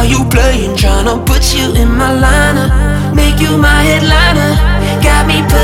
Are you playing? Tryna put you in my liner, make you my headliner. Got me.